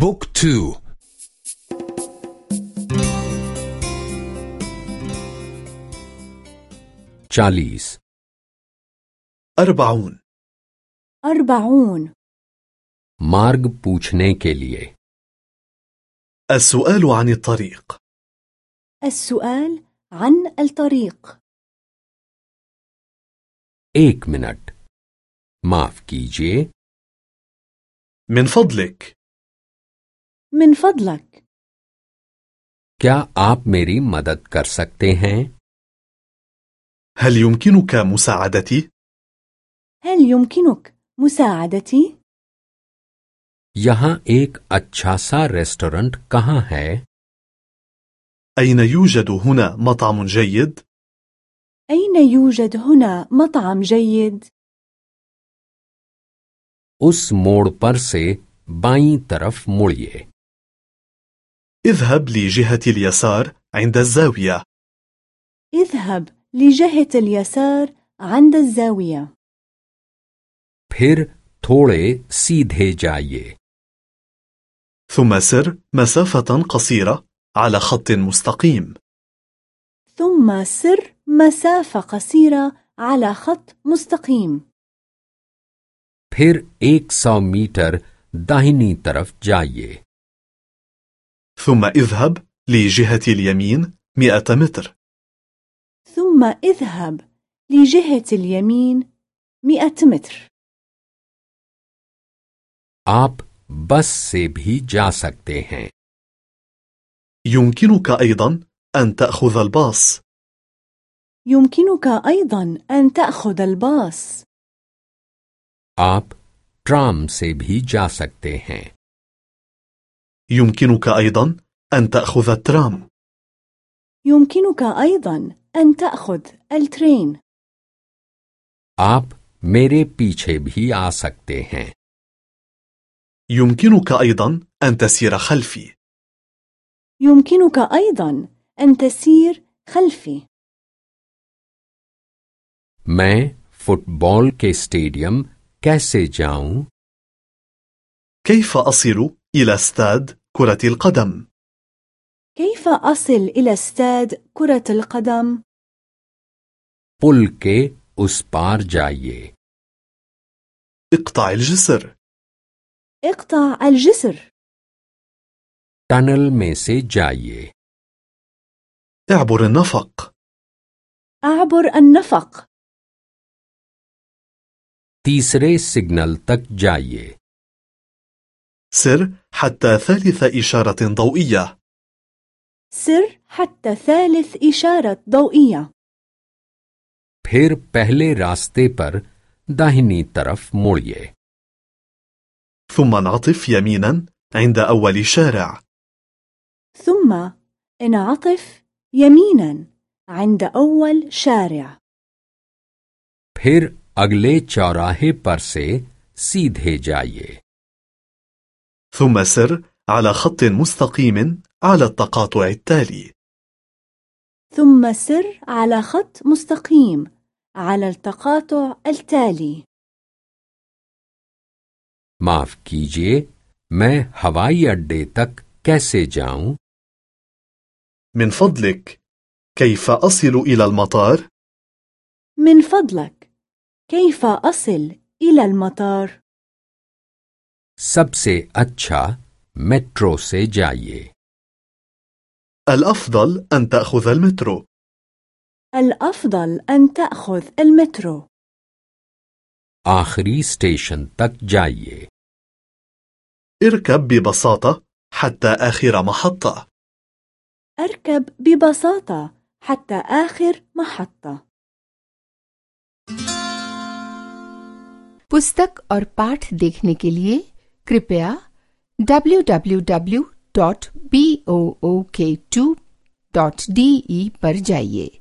book two. चालीस أربعون. أربعون. मार्ग पूछने के लिए السؤال عن الطريق. السؤال عن الطريق. एक मिनट. معاف کیجئے. من فضلك. من فضلك क्या आप मेरी मदद कर सकते हैं هل يمكنك مساعدتي؟ هل يمكنك مساعدتي؟ यहाँ एक अच्छा सा रेस्टोरेंट कहाँ है أين يوجد هنا مطعم جيد؟ أين يوجد هنا مطعم جيد؟ उस मोड़ पर से बाईं तरफ मुड़िए اذهب لجهة اليسار عند الزاوية اذهب لجهة اليسار عند الزاوية फिर थोड़े सीधे जाइए ثم سر مسافة قصيرة على خط مستقيم ثم سر مسافة قصيرة على خط مستقيم फिर 100 मीटर दाहिनी तरफ जाइए ثم اذهب لجهة اليمين 100 متر ثم اذهب لجهة اليمين 100 متر आप बस से भी जा सकते हैं يمكنك أيضا أن تأخذ الباص يمكنك أيضا أن تأخذ الباص आप ट्राम से भी जा सकते हैं يمكنك أيضا أن تأخذ الترام يمكنك أيضا أن تأخذ الترين आप मेरे पीछे भी आ सकते हैं يمكنك أيضا أن تسير خلفي يمكنك أيضا أن تسير خلفي मैं फुटबॉल के स्टेडियम कैसे जाऊं كيف أصل إلى استاد كرة القدم؟ كيف أصل إلى استاد كرة القدم؟ पुल के उस पार जाइए اقطع الجسر اقطع الجسر टनल में से जाइए اعبر النفق أعبر النفق तीसरे सिग्नल तक जाइए سر حتى ثالث إشارة ضوئية سر حتى ثالث إشارة ضوئية फिर पहले रास्ते पर दाहिनी तरफ मुड़िए ثم انعطف يمينا عند أول شارع ثم انعطف يمينا عند أول شارع फिर अगले चौराहे पर से सीधे जाइए ثم سر على خط مستقيم على التقاطع التالي ثم سر على خط مستقيم على التقاطع التالي माफ कीजिए मैं हवाई अड्डे तक कैसे जाऊं من فضلك كيف أصل إلى المطار؟ من فضلك كيف أصل إلى المطار؟ सबसे अच्छा मेट्रो से जाइए الأفضل أن تأخذ المترو الأفضل أن تأخذ المترو आखिरी स्टेशन तक जाइए اركب ببساطة حتى آخر محطة أركب ببساطة حتى آخر محطة पुस्तक और पाठ देखने के लिए कृपया www.book2.de पर जाइए